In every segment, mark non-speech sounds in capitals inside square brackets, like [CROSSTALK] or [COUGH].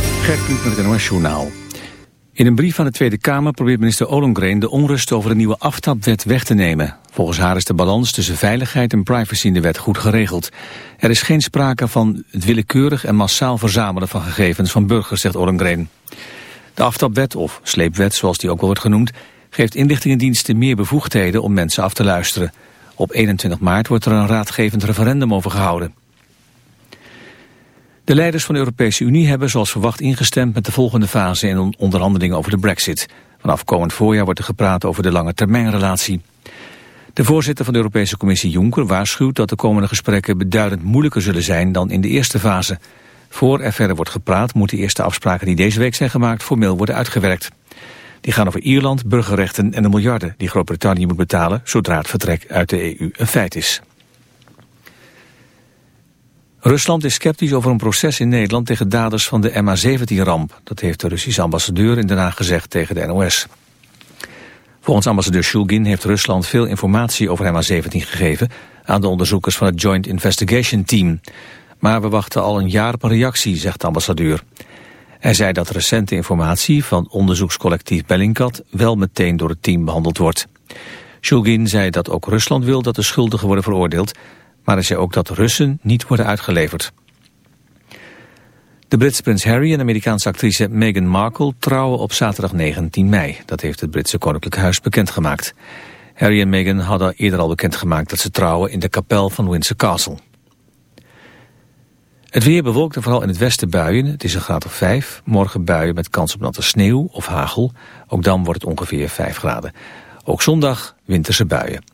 Gert Kluk met het NOS. In een brief aan de Tweede Kamer probeert minister Ollongren de onrust over de nieuwe aftapwet weg te nemen. Volgens haar is de balans tussen veiligheid en privacy in de wet goed geregeld. Er is geen sprake van het willekeurig en massaal verzamelen van gegevens van burgers, zegt Ollongren. De aftapwet, of sleepwet zoals die ook wordt genoemd, geeft inlichtingendiensten meer bevoegdheden om mensen af te luisteren. Op 21 maart wordt er een raadgevend referendum over gehouden. De leiders van de Europese Unie hebben zoals verwacht ingestemd met de volgende fase in onderhandelingen over de brexit. Vanaf komend voorjaar wordt er gepraat over de lange termijnrelatie. De voorzitter van de Europese Commissie Juncker waarschuwt dat de komende gesprekken beduidend moeilijker zullen zijn dan in de eerste fase. Voor er verder wordt gepraat moeten de eerste afspraken die deze week zijn gemaakt formeel worden uitgewerkt. Die gaan over Ierland, burgerrechten en de miljarden die Groot-Brittannië moet betalen zodra het vertrek uit de EU een feit is. Rusland is sceptisch over een proces in Nederland tegen daders van de MH17-ramp. Dat heeft de Russische ambassadeur in Den Haag gezegd tegen de NOS. Volgens ambassadeur Shulgin heeft Rusland veel informatie over MH17 gegeven aan de onderzoekers van het Joint Investigation Team. Maar we wachten al een jaar op een reactie, zegt de ambassadeur. Hij zei dat recente informatie van onderzoekscollectief Bellingcat wel meteen door het team behandeld wordt. Shulgin zei dat ook Rusland wil dat de schuldigen worden veroordeeld, maar hij zei ook dat Russen niet worden uitgeleverd. De Britse prins Harry en Amerikaanse actrice Meghan Markle trouwen op zaterdag 19 mei. Dat heeft het Britse Koninklijk Huis bekendgemaakt. Harry en Meghan hadden eerder al bekendgemaakt dat ze trouwen in de kapel van Windsor Castle. Het weer bewolkt en vooral in het westen buien. Het is een graad of 5. Morgen buien met kans op natte sneeuw of hagel. Ook dan wordt het ongeveer 5 graden. Ook zondag winterse buien.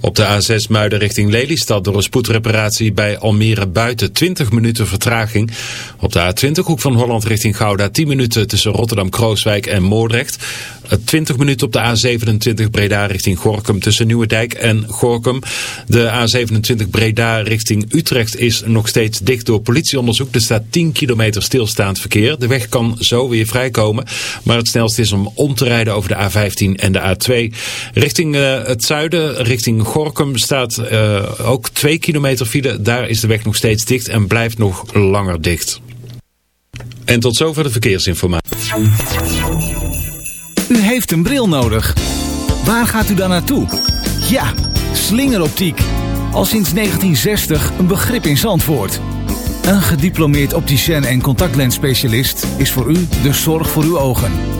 Op de A6 Muiden richting Lelystad door een spoedreparatie bij Almere buiten 20 minuten vertraging. Op de A20 hoek van Holland richting Gouda 10 minuten tussen Rotterdam-Krooswijk en Moordrecht. 20 minuten op de A27 Breda richting Gorkum tussen Nieuwedijk en Gorkum. De A27 Breda richting Utrecht is nog steeds dicht door politieonderzoek. Er staat 10 kilometer stilstaand verkeer. De weg kan zo weer vrijkomen. Maar het snelst is om om te rijden over de A15 en de A2. Richting uh, het zuiden, richting Gorkum staat uh, ook 2 kilometer file. Daar is de weg nog steeds dicht en blijft nog langer dicht. En tot zover de verkeersinformatie. U heeft een bril nodig. Waar gaat u dan naartoe? Ja, slingeroptiek. Al sinds 1960 een begrip in Zandvoort. Een gediplomeerd opticien en contactlensspecialist is voor u de zorg voor uw ogen.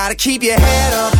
gotta keep your head up.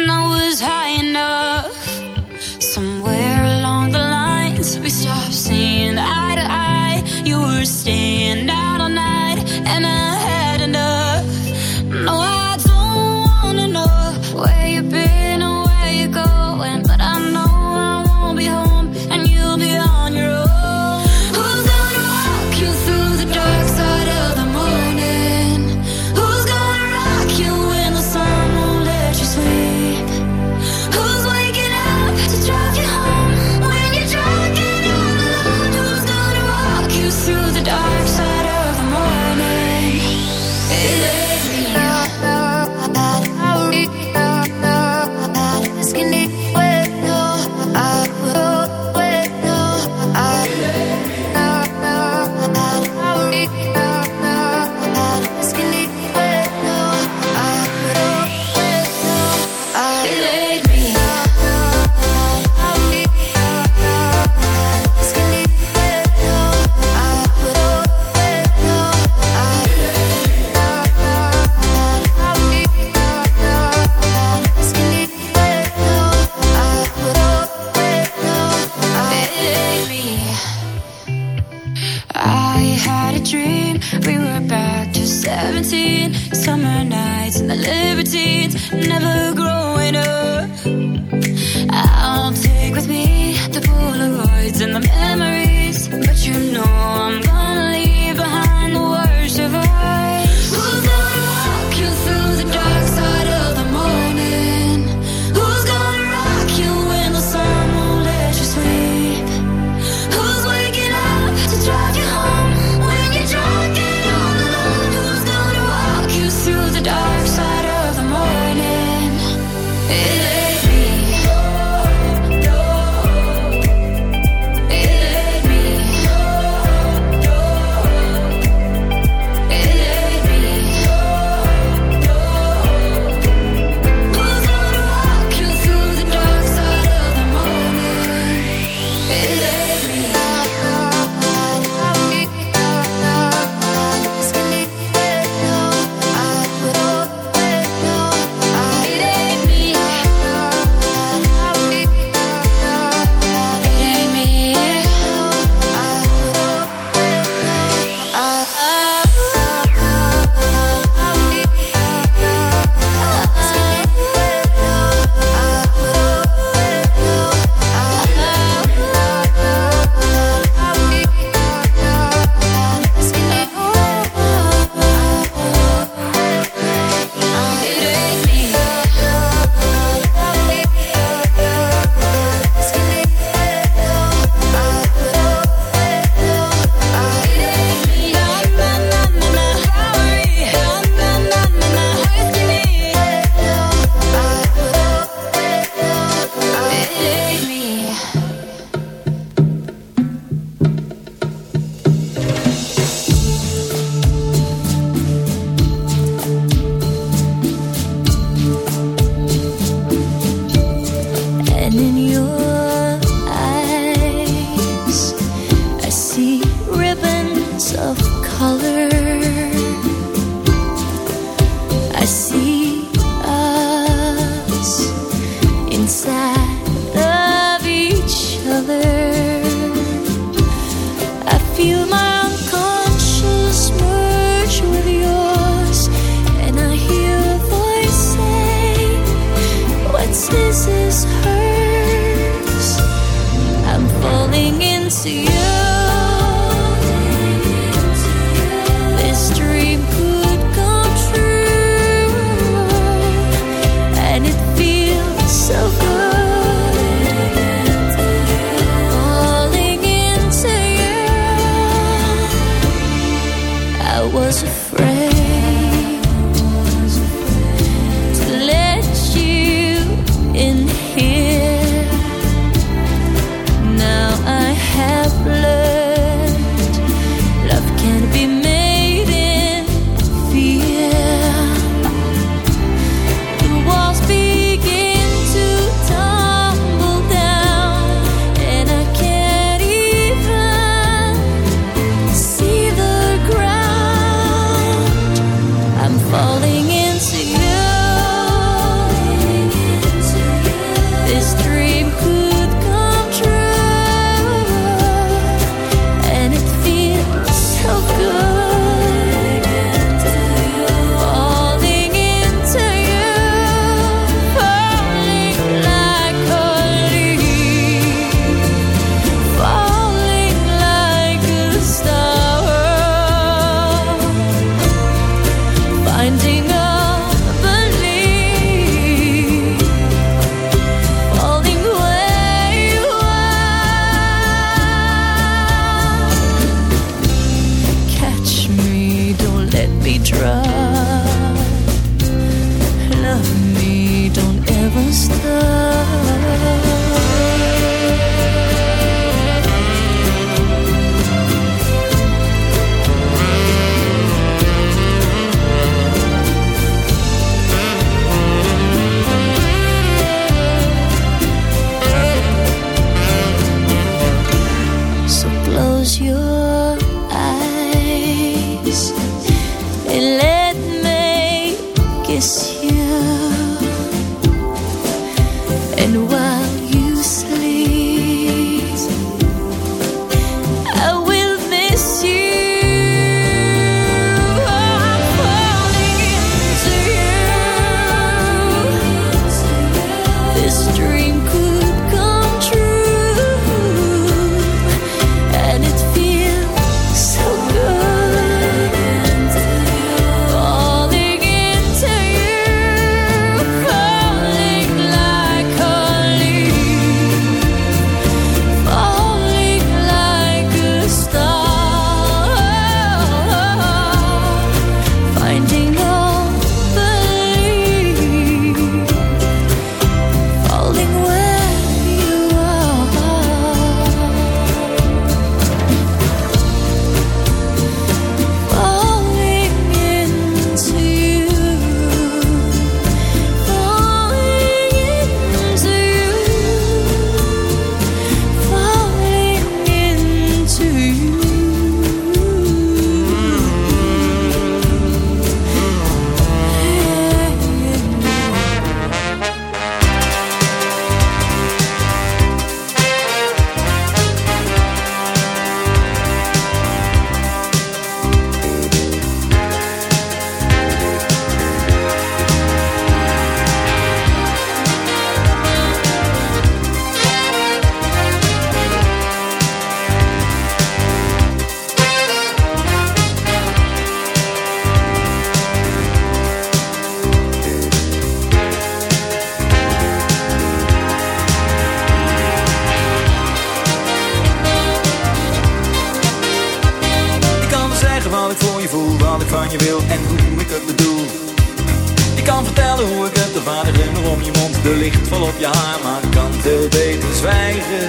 vol op je haar, maar kan veel beter zwijgen.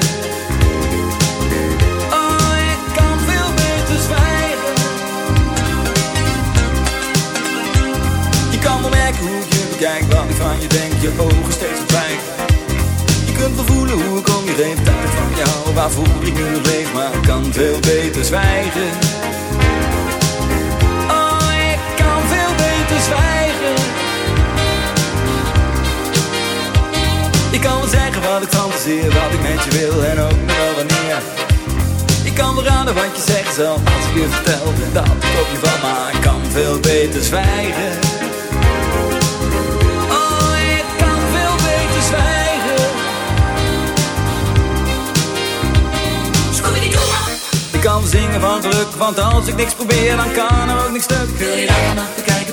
Oh, ik kan veel beter zwijgen. Je kan wel merken hoe je bekijk, wat ik van je denk, je ogen steeds verdwijgen. Je kunt wel voelen hoe ik om je heen dat ik van jou, waarvoor ik nu leef, maar kan veel beter zwijgen. Kan wel zeggen wat ik fantaseer, wat ik met je wil en ook nog wel wanneer. Ik kan wel raden wat je zegt zelf als ik je vertel dat ik op je val, maar ik kan veel beter zwijgen. Oh, ik kan veel beter zwijgen. Ik kan zingen van geluk, want als ik niks probeer, dan kan er ook niks stuk. Wil je daar te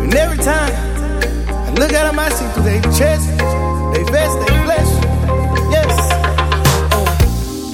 and every time i look out of my seat, they chest.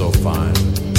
so fine.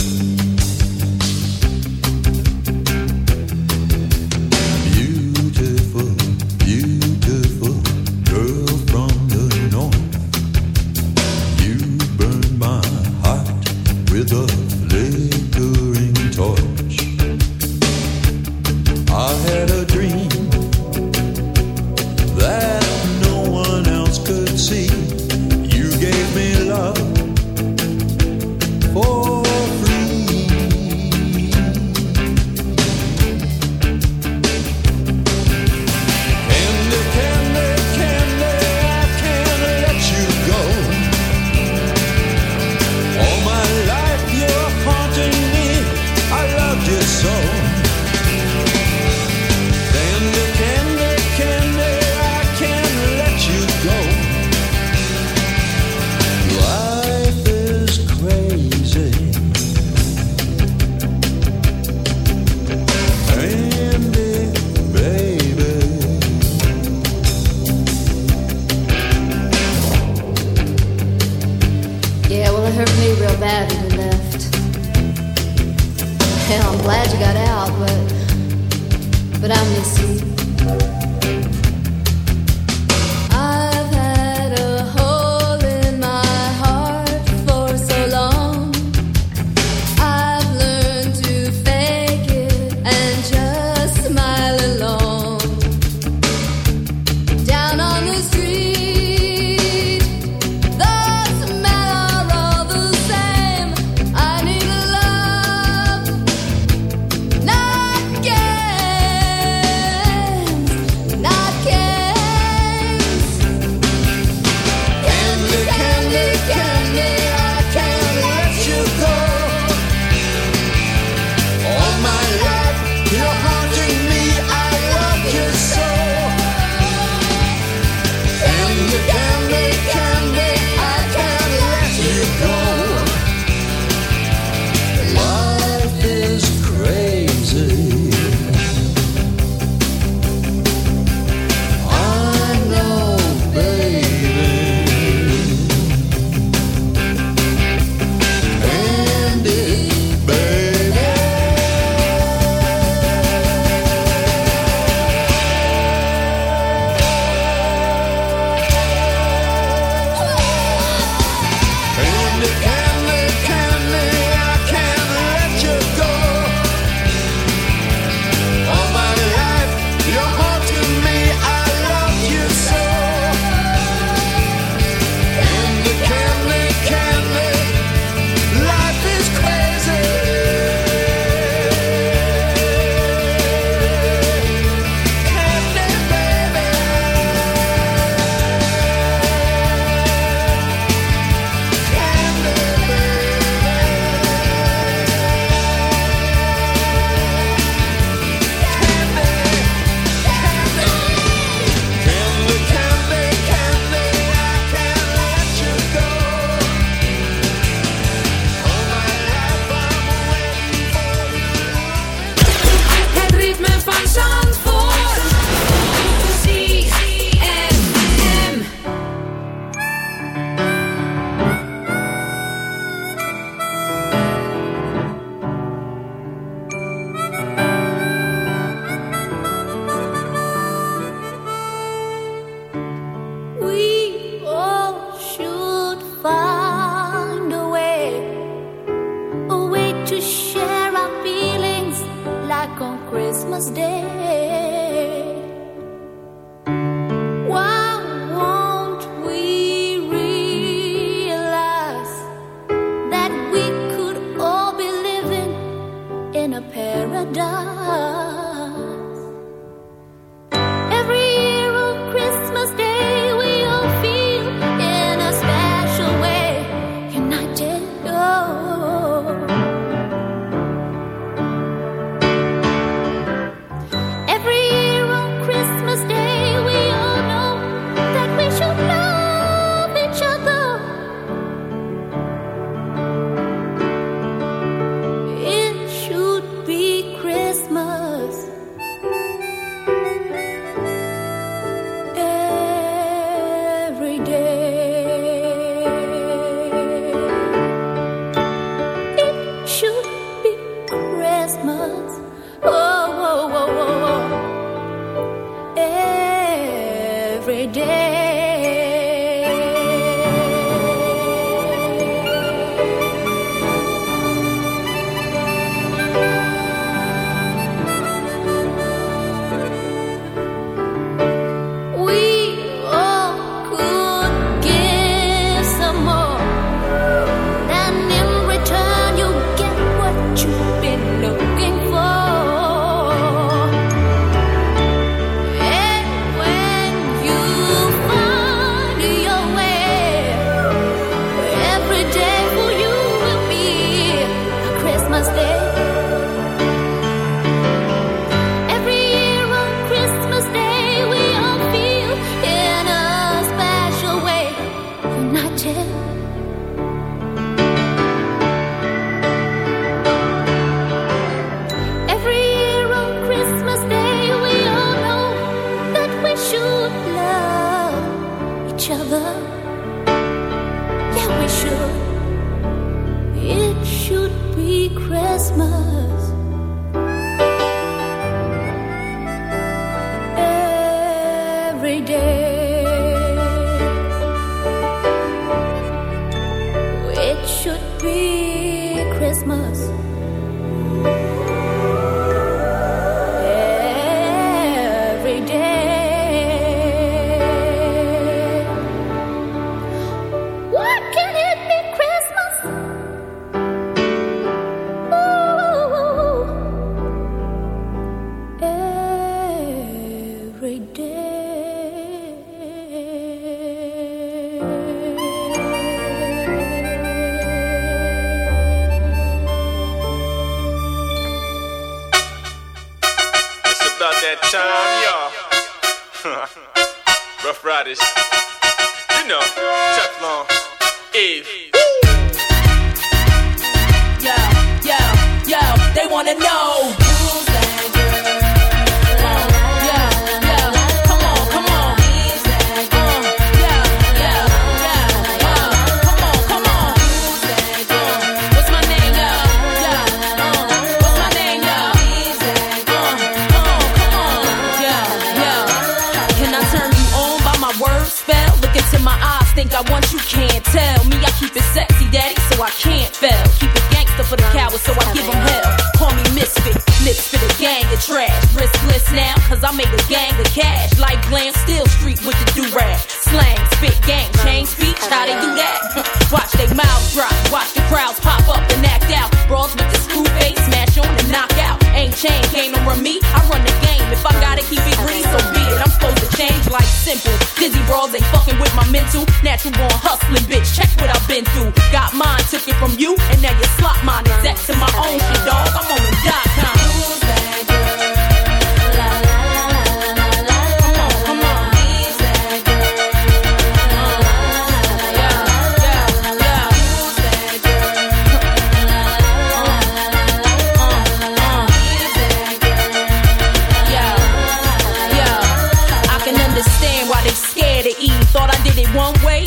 Cause I made a gang of cash. Like glam, still street with the do-rag. Slang, spit, gang, change speech, how they do that? [LAUGHS] watch they mouths drop, watch the crowds pop up and act out. Brawls with the screw face, smash on and knock out. Ain't chain, no run me, I run the game. If I gotta keep it green, so be it. I'm supposed to change like simple. Dizzy brawls ain't fucking with my mental. Natural born hustling, bitch. Check what I've been through. Got mine, took it from you, and now you slot mine. Exact to my own shit, dog. I'm on the dot com.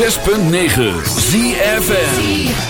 106.9 ZFN